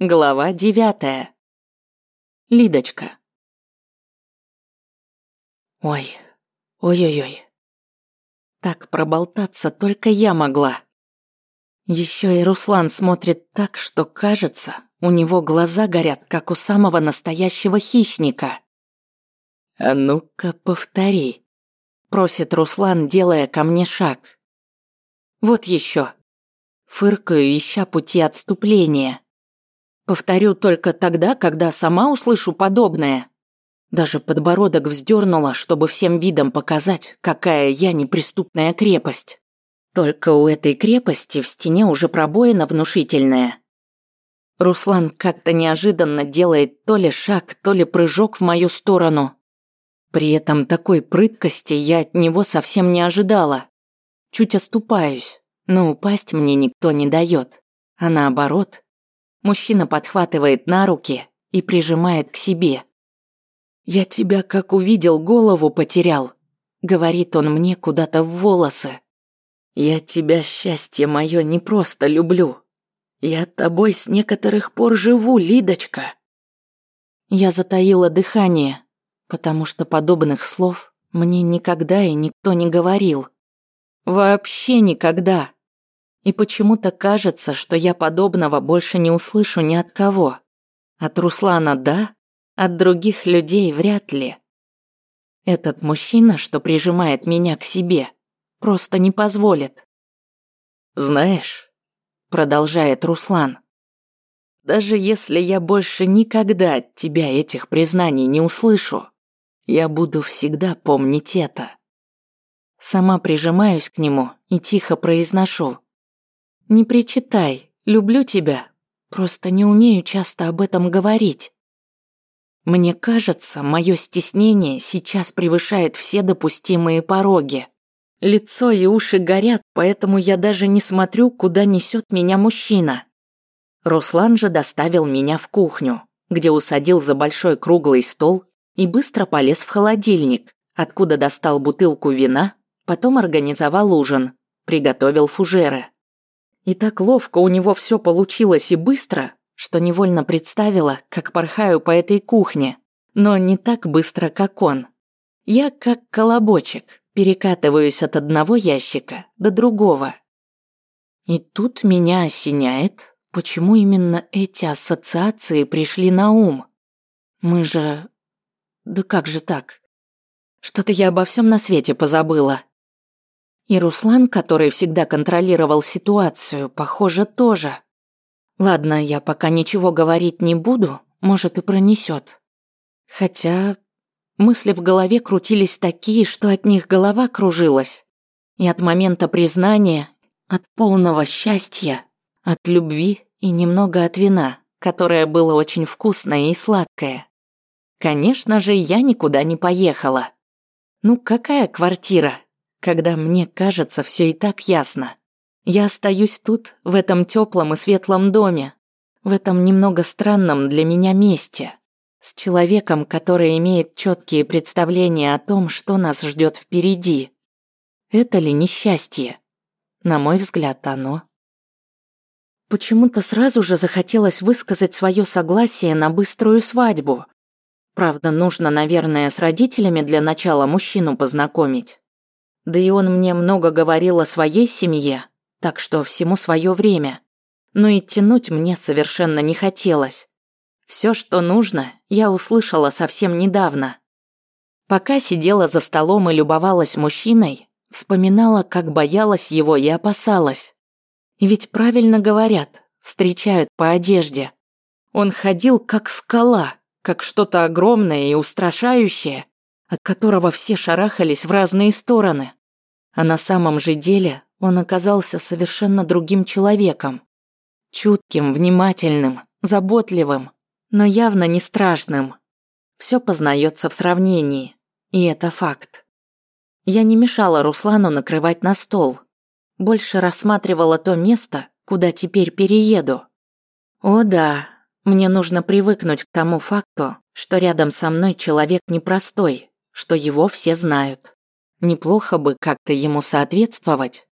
Глава девятая. Лидочка. Ой, ой-ой-ой. Так проболтаться только я могла. Еще и Руслан смотрит так, что кажется, у него глаза горят, как у самого настоящего хищника. «А ну-ка, повтори», – просит Руслан, делая ко мне шаг. «Вот еще». Фыркаю, ища пути отступления. Повторю только тогда, когда сама услышу подобное. Даже подбородок вздернула, чтобы всем видом показать, какая я неприступная крепость. Только у этой крепости в стене уже пробоина внушительная. Руслан как-то неожиданно делает то ли шаг, то ли прыжок в мою сторону. При этом такой прыткости я от него совсем не ожидала. Чуть оступаюсь, но упасть мне никто не дает. А наоборот, Мужчина подхватывает на руки и прижимает к себе. «Я тебя, как увидел, голову потерял», — говорит он мне куда-то в волосы. «Я тебя, счастье мое, не просто люблю. Я тобой с некоторых пор живу, Лидочка». Я затаила дыхание, потому что подобных слов мне никогда и никто не говорил. Вообще никогда. И почему-то кажется, что я подобного больше не услышу ни от кого. От Руслана – да, от других людей вряд ли. Этот мужчина, что прижимает меня к себе, просто не позволит. «Знаешь», – продолжает Руслан, – «даже если я больше никогда от тебя этих признаний не услышу, я буду всегда помнить это». Сама прижимаюсь к нему и тихо произношу. Не причитай, люблю тебя. Просто не умею часто об этом говорить. Мне кажется, мое стеснение сейчас превышает все допустимые пороги. Лицо и уши горят, поэтому я даже не смотрю, куда несет меня мужчина. Руслан же доставил меня в кухню, где усадил за большой круглый стол и быстро полез в холодильник, откуда достал бутылку вина, потом организовал ужин, приготовил фужеры. И так ловко у него все получилось и быстро, что невольно представила, как порхаю по этой кухне, но не так быстро, как он. Я как колобочек, перекатываюсь от одного ящика до другого. И тут меня осеняет, почему именно эти ассоциации пришли на ум. Мы же... Да как же так? Что-то я обо всем на свете позабыла. И Руслан, который всегда контролировал ситуацию, похоже, тоже. Ладно, я пока ничего говорить не буду, может и пронесет. Хотя мысли в голове крутились такие, что от них голова кружилась. И от момента признания, от полного счастья, от любви и немного от вина, которое было очень вкусное и сладкое. Конечно же, я никуда не поехала. Ну какая квартира? Когда мне кажется все и так ясно. Я остаюсь тут, в этом теплом и светлом доме, в этом немного странном для меня месте, с человеком, который имеет четкие представления о том, что нас ждет впереди. Это ли несчастье? На мой взгляд, оно. Почему-то сразу же захотелось высказать свое согласие на быструю свадьбу. Правда, нужно, наверное, с родителями для начала мужчину познакомить. Да и он мне много говорил о своей семье, так что всему свое время. Но и тянуть мне совершенно не хотелось. Все, что нужно, я услышала совсем недавно. Пока сидела за столом и любовалась мужчиной, вспоминала, как боялась его и опасалась. Ведь правильно говорят, встречают по одежде. Он ходил как скала, как что-то огромное и устрашающее, от которого все шарахались в разные стороны. А на самом же деле он оказался совершенно другим человеком. Чутким, внимательным, заботливым, но явно не страшным. Все познается в сравнении, и это факт. Я не мешала Руслану накрывать на стол. Больше рассматривала то место, куда теперь перееду. О да, мне нужно привыкнуть к тому факту, что рядом со мной человек непростой, что его все знают. Неплохо бы как-то ему соответствовать.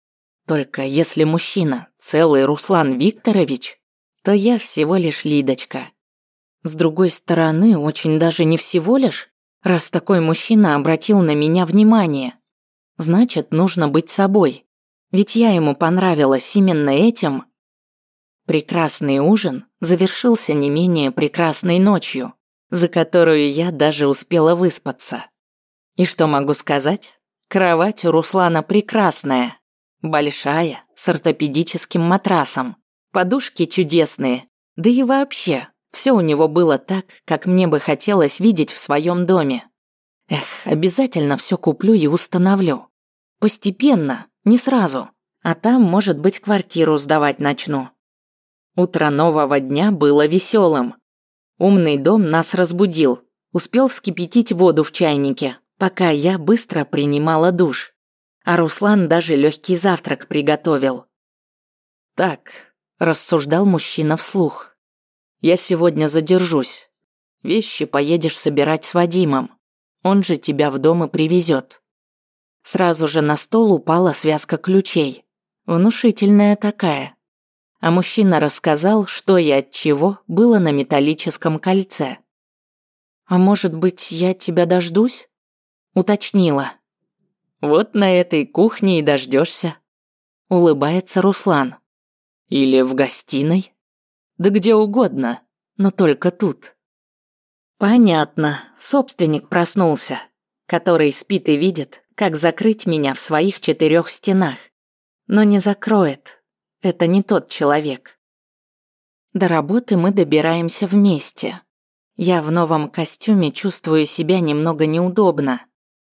Только если мужчина целый Руслан Викторович, то я всего лишь Лидочка. С другой стороны, очень даже не всего лишь, раз такой мужчина обратил на меня внимание. Значит, нужно быть собой. Ведь я ему понравилась именно этим. Прекрасный ужин завершился не менее прекрасной ночью, за которую я даже успела выспаться. И что могу сказать? Кровать у Руслана прекрасная. Большая, с ортопедическим матрасом. Подушки чудесные. Да и вообще, все у него было так, как мне бы хотелось видеть в своем доме. Эх, обязательно все куплю и установлю. Постепенно, не сразу. А там, может быть, квартиру сдавать начну. Утро нового дня было веселым. Умный дом нас разбудил. Успел вскипятить воду в чайнике, пока я быстро принимала душ. А Руслан даже легкий завтрак приготовил. «Так», – рассуждал мужчина вслух. «Я сегодня задержусь. Вещи поедешь собирать с Вадимом. Он же тебя в дом и привезет». Сразу же на стол упала связка ключей. Внушительная такая а мужчина рассказал, что и от чего было на металлическом кольце. «А может быть, я тебя дождусь?» Уточнила. «Вот на этой кухне и дождешься. Улыбается Руслан. «Или в гостиной?» «Да где угодно, но только тут». «Понятно, собственник проснулся, который спит и видит, как закрыть меня в своих четырех стенах, но не закроет, это не тот человек. До работы мы добираемся вместе. Я в новом костюме чувствую себя немного неудобно.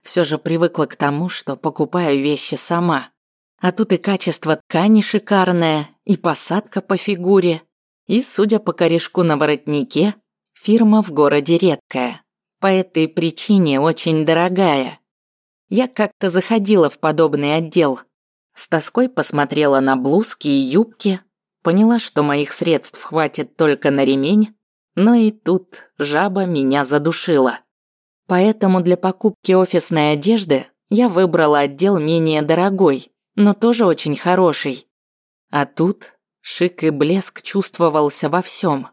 Все же привыкла к тому, что покупаю вещи сама. А тут и качество ткани шикарное, и посадка по фигуре, и, судя по корешку на воротнике, фирма в городе редкая. По этой причине очень дорогая. Я как-то заходила в подобный отдел – с тоской посмотрела на блузки и юбки, поняла, что моих средств хватит только на ремень, но и тут жаба меня задушила. Поэтому для покупки офисной одежды я выбрала отдел менее дорогой, но тоже очень хороший. А тут шик и блеск чувствовался во всем.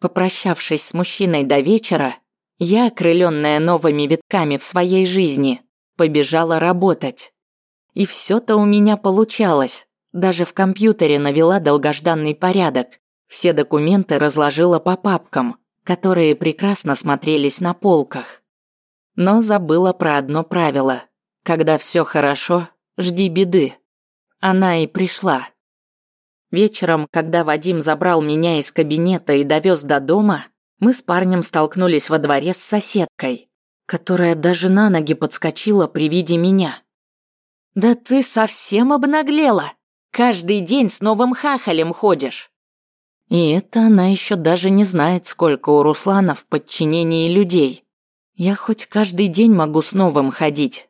Попрощавшись с мужчиной до вечера, я, окрыленная новыми витками в своей жизни, побежала работать. И все-то у меня получалось. Даже в компьютере навела долгожданный порядок. Все документы разложила по папкам, которые прекрасно смотрелись на полках. Но забыла про одно правило. Когда все хорошо, жди беды. Она и пришла. Вечером, когда Вадим забрал меня из кабинета и довез до дома, мы с парнем столкнулись во дворе с соседкой, которая даже на ноги подскочила при виде меня. «Да ты совсем обнаглела! Каждый день с новым хахалем ходишь!» И это она еще даже не знает, сколько у Руслана в подчинении людей. Я хоть каждый день могу с новым ходить.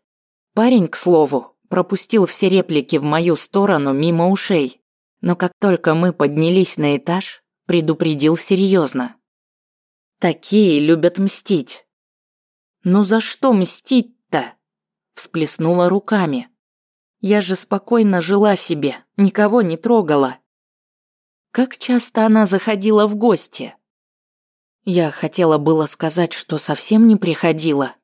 Парень, к слову, пропустил все реплики в мою сторону мимо ушей. Но как только мы поднялись на этаж, предупредил серьезно. Такие любят мстить. «Ну за что мстить-то?» Всплеснула руками. Я же спокойно жила себе, никого не трогала. Как часто она заходила в гости? Я хотела было сказать, что совсем не приходила,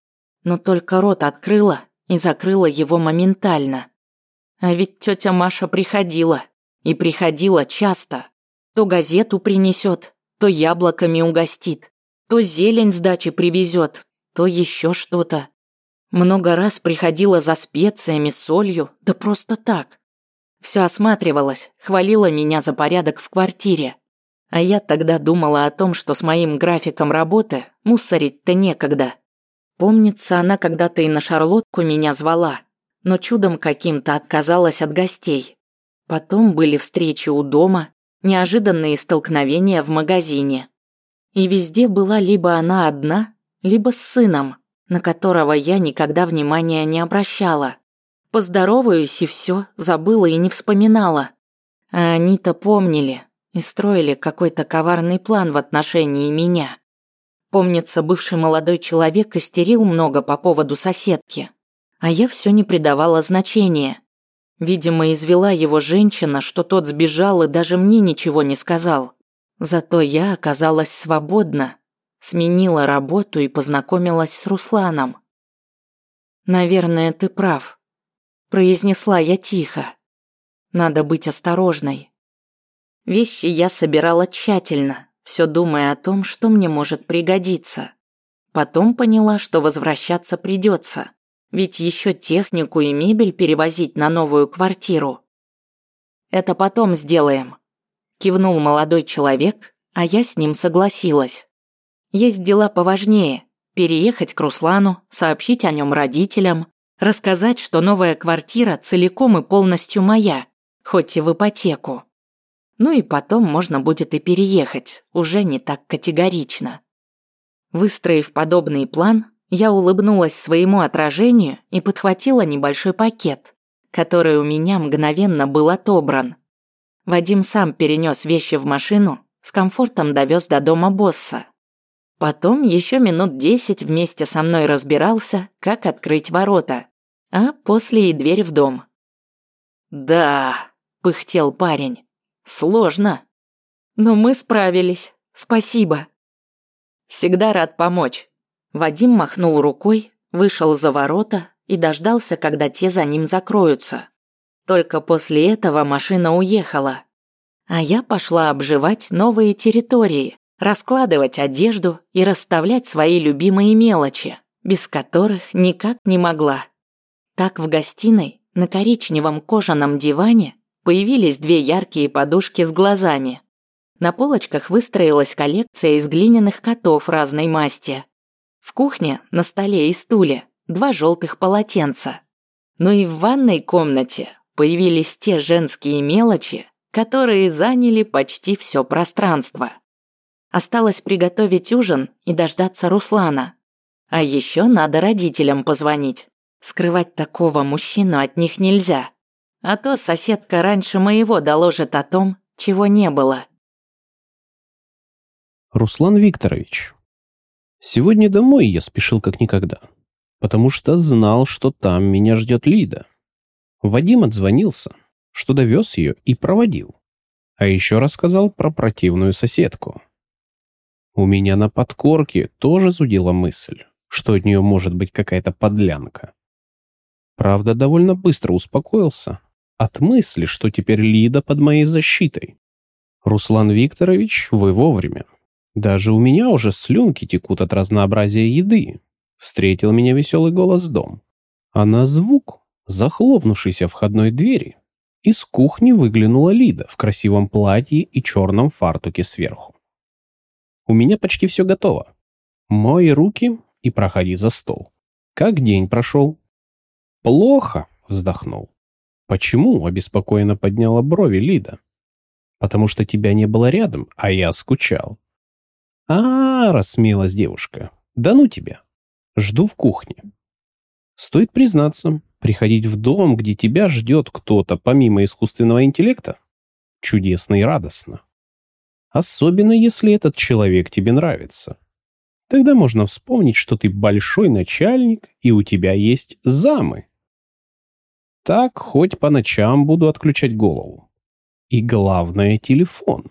но только рот открыла и закрыла его моментально. А ведь тетя Маша приходила, и приходила часто. То газету принесет, то яблоками угостит, то зелень с дачи привезет, то еще что-то. Много раз приходила за специями, солью, да просто так. Все осматривалась, хвалила меня за порядок в квартире. А я тогда думала о том, что с моим графиком работы мусорить-то некогда. Помнится, она когда-то и на шарлотку меня звала, но чудом каким-то отказалась от гостей. Потом были встречи у дома, неожиданные столкновения в магазине. И везде была либо она одна, либо с сыном на которого я никогда внимания не обращала. Поздороваюсь и все, забыла и не вспоминала. А они-то помнили и строили какой-то коварный план в отношении меня. Помнится, бывший молодой человек истерил много по поводу соседки, а я все не придавала значения. Видимо, извела его женщина, что тот сбежал и даже мне ничего не сказал. Зато я оказалась свободна, сменила работу и познакомилась с Русланом. «Наверное, ты прав», – произнесла я тихо. «Надо быть осторожной». Вещи я собирала тщательно, все думая о том, что мне может пригодиться. Потом поняла, что возвращаться придется, ведь еще технику и мебель перевозить на новую квартиру. «Это потом сделаем», – кивнул молодой человек, а я с ним согласилась. Есть дела поважнее – переехать к Руслану, сообщить о нем родителям, рассказать, что новая квартира целиком и полностью моя, хоть и в ипотеку. Ну и потом можно будет и переехать, уже не так категорично. Выстроив подобный план, я улыбнулась своему отражению и подхватила небольшой пакет, который у меня мгновенно был отобран. Вадим сам перенес вещи в машину, с комфортом довез до дома босса. Потом еще минут десять вместе со мной разбирался, как открыть ворота, а после и дверь в дом. «Да», – пыхтел парень. Сложно. Но мы справились. Спасибо. Всегда рад помочь. Вадим махнул рукой, вышел за ворота и дождался, когда те за ним закроются. Только после этого машина уехала. А я пошла обживать новые территории, раскладывать одежду и расставлять свои любимые мелочи, без которых никак не могла. Так в гостиной, на коричневом кожаном диване, Появились две яркие подушки с глазами. На полочках выстроилась коллекция из глиняных котов разной масти. В кухне, на столе и стуле, два желтых полотенца. Ну и в ванной комнате появились те женские мелочи, которые заняли почти все пространство. Осталось приготовить ужин и дождаться Руслана. А еще надо родителям позвонить. Скрывать такого мужчину от них нельзя. А то соседка раньше моего доложит о том, чего не было. Руслан Викторович, сегодня домой я спешил как никогда, потому что знал, что там меня ждет Лида. Вадим отзвонился, что довез ее и проводил, а еще рассказал про противную соседку. У меня на подкорке тоже зудила мысль, что от нее может быть какая-то подлянка. Правда, довольно быстро успокоился, от мысли, что теперь Лида под моей защитой. Руслан Викторович, вы вовремя. Даже у меня уже слюнки текут от разнообразия еды. Встретил меня веселый голос дом. А на звук захлопнувшейся входной двери из кухни выглянула Лида в красивом платье и черном фартуке сверху. У меня почти все готово. Мои руки и проходи за стол. Как день прошел? Плохо, вздохнул. «Почему?» – обеспокоенно подняла брови Лида. «Потому что тебя не было рядом, а я скучал». «А, -а, -а рассмеялась девушка. «Да ну тебя. Жду в кухне». Стоит признаться, приходить в дом, где тебя ждет кто-то помимо искусственного интеллекта, чудесно и радостно. Особенно, если этот человек тебе нравится. Тогда можно вспомнить, что ты большой начальник, и у тебя есть замы. Так хоть по ночам буду отключать голову. И главное — телефон.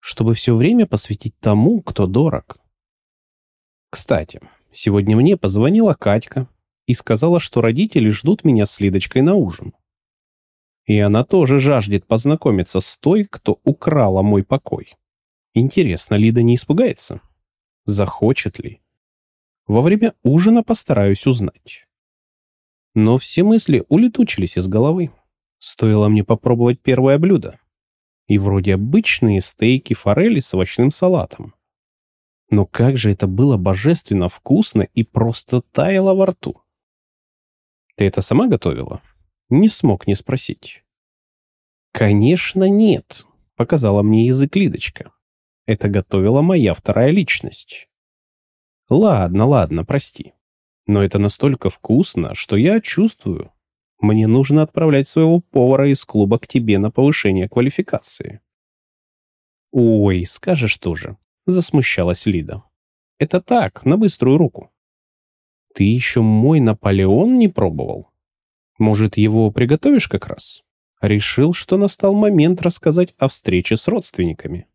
Чтобы все время посвятить тому, кто дорог. Кстати, сегодня мне позвонила Катька и сказала, что родители ждут меня с Лидочкой на ужин. И она тоже жаждет познакомиться с той, кто украла мой покой. Интересно, Лида не испугается? Захочет ли? Во время ужина постараюсь узнать. Но все мысли улетучились из головы. Стоило мне попробовать первое блюдо. И вроде обычные стейки форели с овощным салатом. Но как же это было божественно вкусно и просто таяло во рту. Ты это сама готовила? Не смог не спросить. Конечно, нет, показала мне язык Лидочка. Это готовила моя вторая личность. Ладно, ладно, прости. Но это настолько вкусно, что я чувствую, мне нужно отправлять своего повара из клуба к тебе на повышение квалификации. Ой, скажешь тоже, засмущалась Лида. Это так, на быструю руку. Ты еще мой Наполеон не пробовал? Может, его приготовишь как раз? Решил, что настал момент рассказать о встрече с родственниками.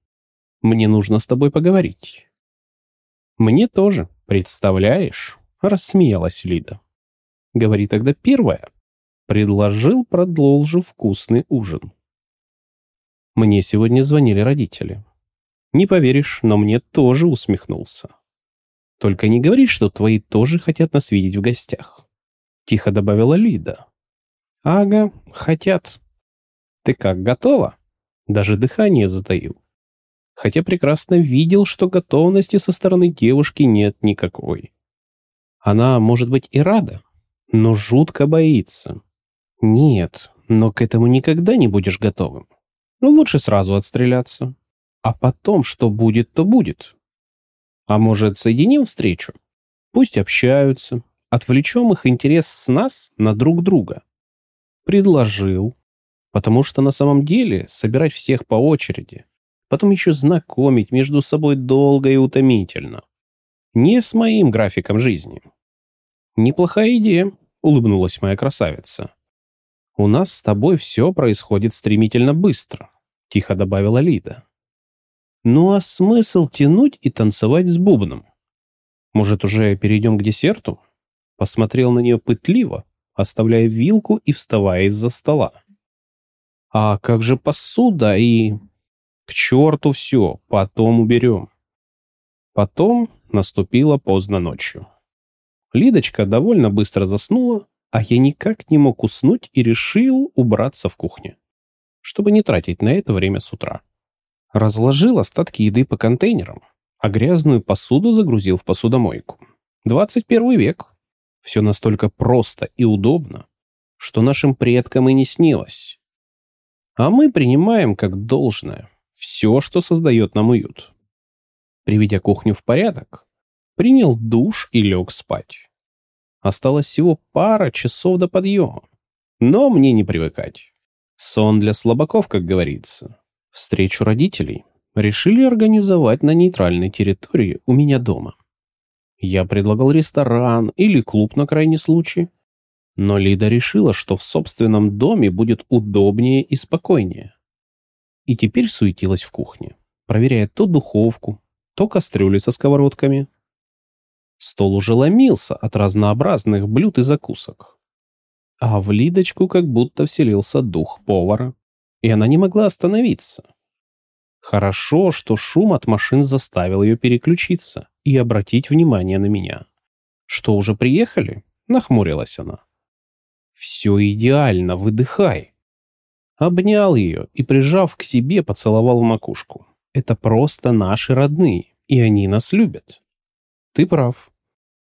Мне нужно с тобой поговорить». «Мне тоже, представляешь?» — рассмеялась Лида. «Говори тогда первое». Предложил, продолжив вкусный ужин. Мне сегодня звонили родители. Не поверишь, но мне тоже усмехнулся. Только не говори, что твои тоже хотят нас видеть в гостях. Тихо добавила Лида. Ага, хотят. Ты как, готова? Даже дыхание затаил. Хотя прекрасно видел, что готовности со стороны девушки нет никакой. Она, может быть, и рада, но жутко боится. Нет, но к этому никогда не будешь готовым. Ну, лучше сразу отстреляться. А потом, что будет, то будет. А может, соединим встречу? Пусть общаются, отвлечем их интерес с нас на друг друга. Предложил. Потому что на самом деле собирать всех по очереди, потом еще знакомить между собой долго и утомительно. Не с моим графиком жизни. Неплохая идея, улыбнулась моя красавица. «У нас с тобой все происходит стремительно быстро», — тихо добавила Лида. «Ну а смысл тянуть и танцевать с бубном? Может, уже перейдем к десерту?» Посмотрел на нее пытливо, оставляя вилку и вставая из-за стола. «А как же посуда и...» «К черту все, потом уберем». Потом наступила поздно ночью. Лидочка довольно быстро заснула, а я никак не мог уснуть и решил убраться в кухне, чтобы не тратить на это время с утра. Разложил остатки еды по контейнерам, а грязную посуду загрузил в посудомойку. 21 век. Все настолько просто и удобно, что нашим предкам и не снилось. А мы принимаем как должное все, что создает нам уют. Приведя кухню в порядок, принял душ и лег спать. Осталось всего пара часов до подъема. Но мне не привыкать. Сон для слабаков, как говорится. Встречу родителей решили организовать на нейтральной территории у меня дома. Я предлагал ресторан или клуб на крайний случай. Но Лида решила, что в собственном доме будет удобнее и спокойнее. И теперь суетилась в кухне, проверяя то духовку, то кастрюли со сковородками, Стол уже ломился от разнообразных блюд и закусок. А в Лидочку как будто вселился дух повара, и она не могла остановиться. Хорошо, что шум от машин заставил ее переключиться и обратить внимание на меня. «Что, уже приехали?» — нахмурилась она. «Все идеально, выдыхай!» Обнял ее и, прижав к себе, поцеловал в макушку. «Это просто наши родные, и они нас любят». «Ты прав.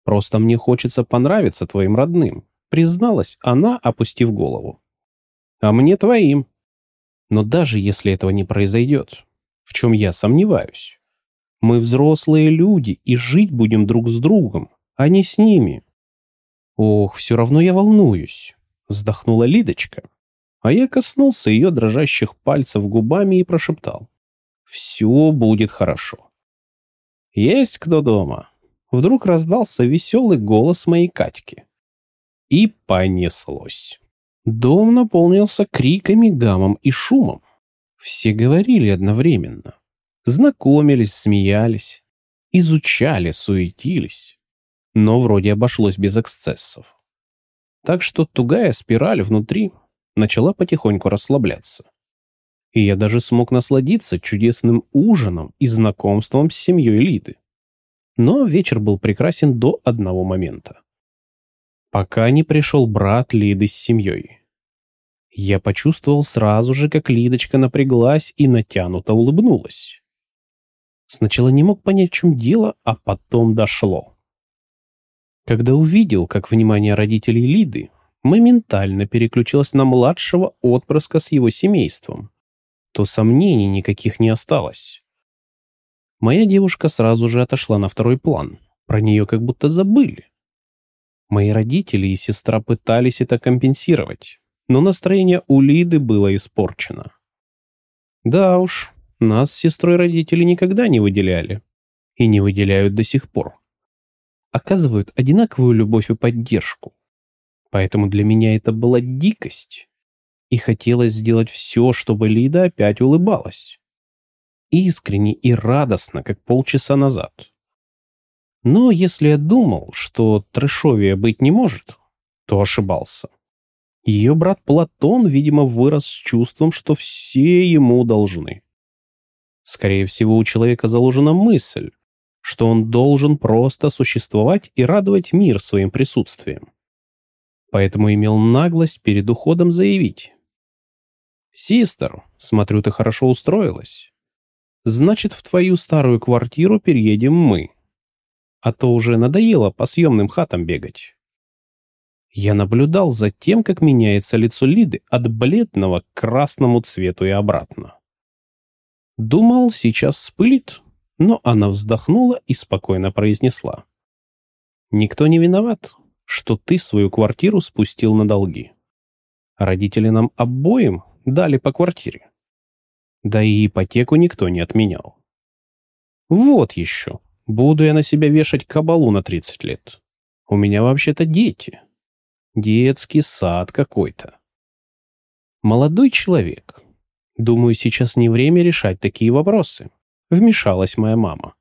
Просто мне хочется понравиться твоим родным», призналась она, опустив голову. «А мне твоим. Но даже если этого не произойдет, в чем я сомневаюсь, мы взрослые люди и жить будем друг с другом, а не с ними». «Ох, все равно я волнуюсь», — вздохнула Лидочка. А я коснулся ее дрожащих пальцев губами и прошептал. «Все будет хорошо». «Есть кто дома?» Вдруг раздался веселый голос моей Катьки. И понеслось. Дом наполнился криками, гамом и шумом. Все говорили одновременно. Знакомились, смеялись, изучали, суетились. Но вроде обошлось без эксцессов. Так что тугая спираль внутри начала потихоньку расслабляться. И я даже смог насладиться чудесным ужином и знакомством с семьей Лиды. Но вечер был прекрасен до одного момента. Пока не пришел брат Лиды с семьей. Я почувствовал сразу же, как Лидочка напряглась и натянуто улыбнулась. Сначала не мог понять, в чем дело, а потом дошло. Когда увидел, как внимание родителей Лиды моментально переключилось на младшего отпрыска с его семейством, то сомнений никаких не осталось. Моя девушка сразу же отошла на второй план. Про нее как будто забыли. Мои родители и сестра пытались это компенсировать, но настроение у Лиды было испорчено. Да уж, нас с сестрой родители никогда не выделяли. И не выделяют до сих пор. Оказывают одинаковую любовь и поддержку. Поэтому для меня это была дикость. И хотелось сделать все, чтобы Лида опять улыбалась. Искренне и радостно, как полчаса назад. Но если я думал, что трэшовия быть не может, то ошибался. Ее брат Платон, видимо, вырос с чувством, что все ему должны. Скорее всего, у человека заложена мысль, что он должен просто существовать и радовать мир своим присутствием. Поэтому имел наглость перед уходом заявить. «Систер, смотрю, ты хорошо устроилась. Значит, в твою старую квартиру переедем мы. А то уже надоело по съемным хатам бегать». Я наблюдал за тем, как меняется лицо Лиды от бледного к красному цвету и обратно. Думал, сейчас вспылит, но она вздохнула и спокойно произнесла. «Никто не виноват, что ты свою квартиру спустил на долги. Родители нам обоим дали по квартире. Да и ипотеку никто не отменял. Вот еще, буду я на себя вешать кабалу на 30 лет. У меня вообще-то дети. Детский сад какой-то. Молодой человек, Думаю, сейчас не время решать такие вопросы. Вмешалась моя мама.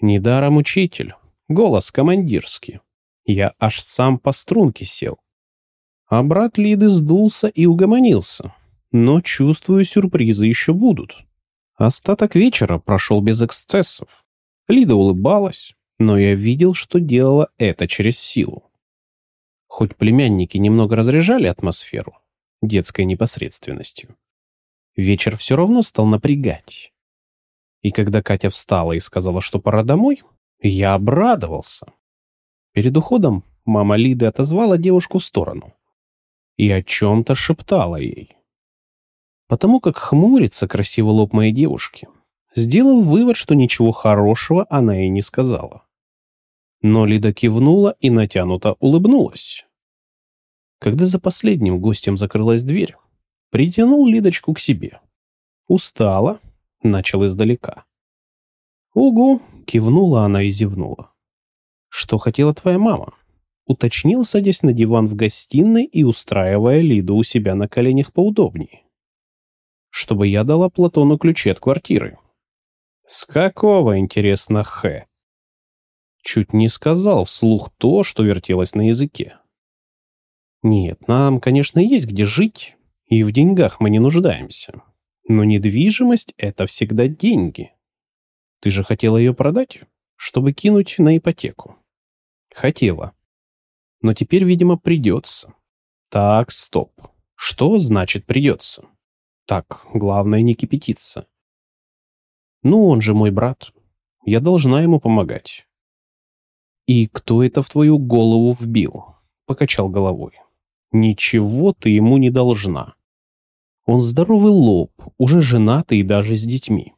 Недаром учитель. Голос командирский. Я аж сам по струнке сел. А брат Лиды сдулся и угомонился. Но, чувствую, сюрпризы еще будут. Остаток вечера прошел без эксцессов. Лида улыбалась, но я видел, что делала это через силу. Хоть племянники немного разряжали атмосферу детской непосредственностью, вечер все равно стал напрягать. И когда Катя встала и сказала, что пора домой, я обрадовался. Перед уходом мама Лиды отозвала девушку в сторону и о чем-то шептала ей. Потому как хмурится красивый лоб моей девушки, сделал вывод, что ничего хорошего она ей не сказала. Но Лида кивнула и натянуто улыбнулась. Когда за последним гостем закрылась дверь, Притянул Лидочку к себе. Устала, начал издалека. «Угу!» — кивнула она и зевнула. «Что хотела твоя мама?» Уточнил, садясь на диван в гостиной и устраивая Лиду у себя на коленях поудобнее. «Чтобы я дала Платону ключи от квартиры». «С какого, интересно, Х?» Чуть не сказал вслух то, что вертелось на языке. «Нет, нам, конечно, есть где жить, и в деньгах мы не нуждаемся. Но недвижимость — это всегда деньги. Ты же хотела ее продать, чтобы кинуть на ипотеку. Хотела. Но теперь, видимо, придется. Так, стоп. Что значит придется? Так, главное не кипятиться. Ну, он же мой брат. Я должна ему помогать. И кто это в твою голову вбил? Покачал головой. Ничего ты ему не должна. Он здоровый лоб, уже женатый и даже с детьми.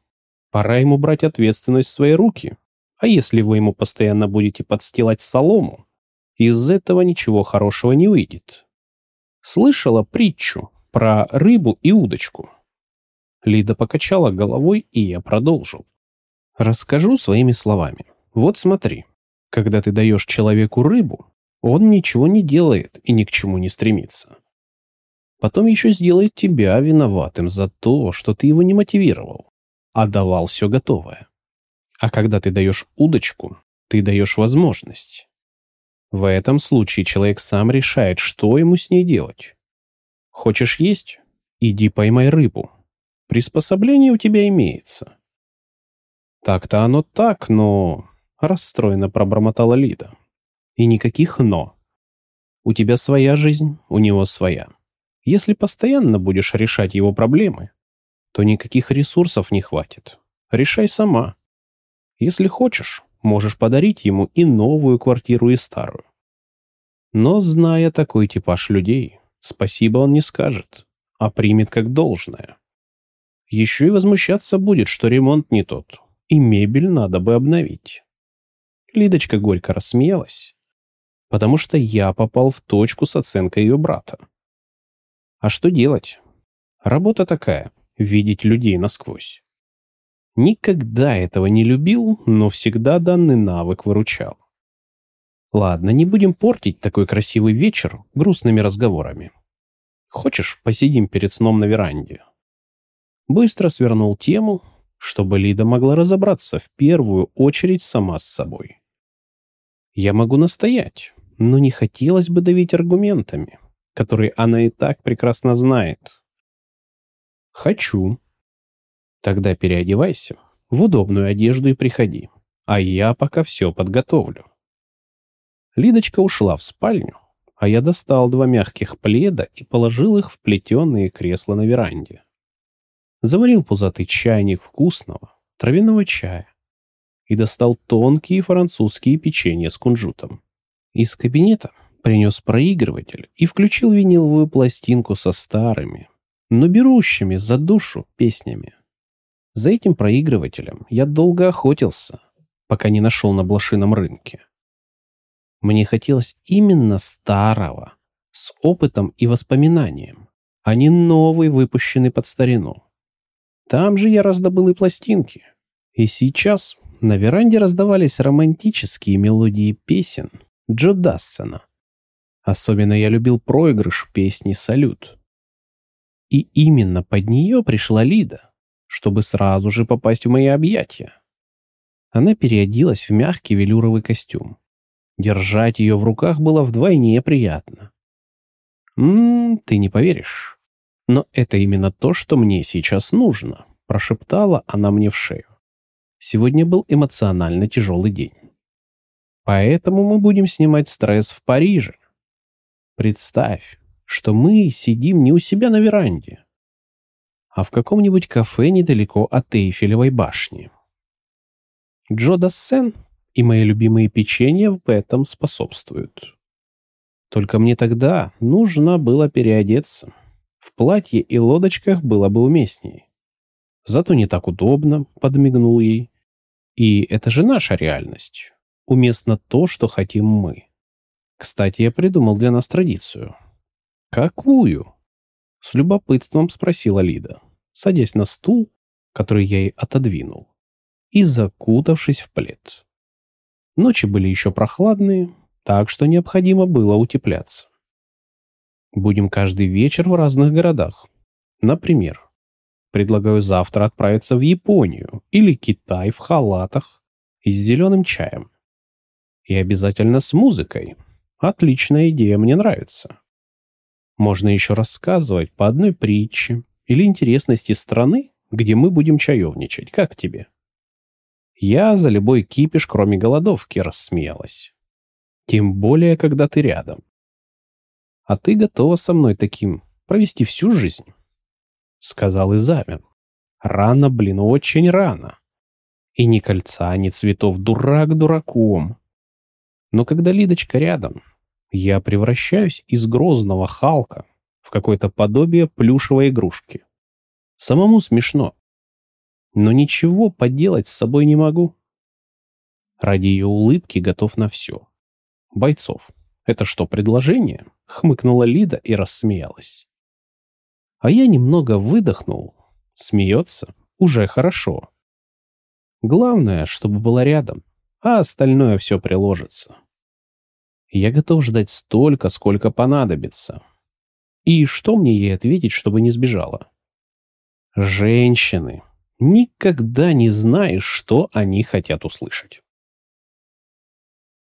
Пора ему брать ответственность в свои руки. А если вы ему постоянно будете подстилать солому, из этого ничего хорошего не выйдет. Слышала притчу про рыбу и удочку. Лида покачала головой, и я продолжил. Расскажу своими словами. Вот смотри, когда ты даешь человеку рыбу, он ничего не делает и ни к чему не стремится. Потом еще сделает тебя виноватым за то, что ты его не мотивировал, а давал все готовое. А когда ты даешь удочку, ты даешь возможность. В этом случае человек сам решает, что ему с ней делать. Хочешь есть? Иди поймай рыбу. Приспособление у тебя имеется. Так-то оно так, но... Расстроенно пробормотала Лида. И никаких «но». У тебя своя жизнь, у него своя. Если постоянно будешь решать его проблемы, то никаких ресурсов не хватит. Решай сама. Если хочешь, можешь подарить ему и новую квартиру, и старую. Но, зная такой типаж людей, спасибо он не скажет, а примет как должное. Еще и возмущаться будет, что ремонт не тот, и мебель надо бы обновить. Лидочка горько рассмеялась, потому что я попал в точку с оценкой ее брата. А что делать? Работа такая — видеть людей насквозь. Никогда этого не любил, но всегда данный навык выручал. Ладно, не будем портить такой красивый вечер грустными разговорами. Хочешь, посидим перед сном на веранде? Быстро свернул тему, чтобы Лида могла разобраться в первую очередь сама с собой. Я могу настоять, но не хотелось бы давить аргументами, которые она и так прекрасно знает. Хочу. Тогда переодевайся в удобную одежду и приходи, а я пока все подготовлю. Лидочка ушла в спальню, а я достал два мягких пледа и положил их в плетеные кресла на веранде. Заварил пузатый чайник вкусного, травяного чая и достал тонкие французские печенья с кунжутом. Из кабинета принес проигрыватель и включил виниловую пластинку со старыми, но берущими за душу песнями. За этим проигрывателем я долго охотился, пока не нашел на блошином рынке. Мне хотелось именно старого, с опытом и воспоминанием, а не новый, выпущенный под старину. Там же я раздобыл и пластинки. И сейчас на веранде раздавались романтические мелодии песен Джо Дассона. Особенно я любил проигрыш песни «Салют». И именно под нее пришла Лида, чтобы сразу же попасть в мои объятия. Она переоделась в мягкий велюровый костюм. Держать ее в руках было вдвойне приятно. «М -м, ты не поверишь, но это именно то, что мне сейчас нужно», прошептала она мне в шею. Сегодня был эмоционально тяжелый день. Поэтому мы будем снимать стресс в Париже. Представь, что мы сидим не у себя на веранде, а в каком-нибудь кафе недалеко от Эйфелевой башни. Джо Дассен и мои любимые печенья в этом способствуют. Только мне тогда нужно было переодеться. В платье и лодочках было бы уместней. Зато не так удобно, подмигнул ей. И это же наша реальность. Уместно то, что хотим мы. Кстати, я придумал для нас традицию. Какую? С любопытством спросила Лида, садясь на стул, который я ей отодвинул, и закутавшись в плед. Ночи были еще прохладные, так что необходимо было утепляться. Будем каждый вечер в разных городах. Например, предлагаю завтра отправиться в Японию или Китай в халатах и с зеленым чаем. И обязательно с музыкой. Отличная идея, мне нравится. Можно еще рассказывать по одной притче или интересности страны, где мы будем чаевничать. Как тебе? Я за любой кипиш, кроме голодовки, рассмеялась. Тем более, когда ты рядом. А ты готова со мной таким провести всю жизнь? Сказал и замер. Рано, блин, очень рано. И ни кольца, ни цветов, дурак дураком. Но когда Лидочка рядом, я превращаюсь из грозного Халка в какое-то подобие плюшевой игрушки. Самому смешно но ничего поделать с собой не могу. Ради ее улыбки готов на все. Бойцов. Это что, предложение? Хмыкнула Лида и рассмеялась. А я немного выдохнул. Смеется. Уже хорошо. Главное, чтобы была рядом, а остальное все приложится. Я готов ждать столько, сколько понадобится. И что мне ей ответить, чтобы не сбежала? Женщины. Никогда не знаешь, что они хотят услышать.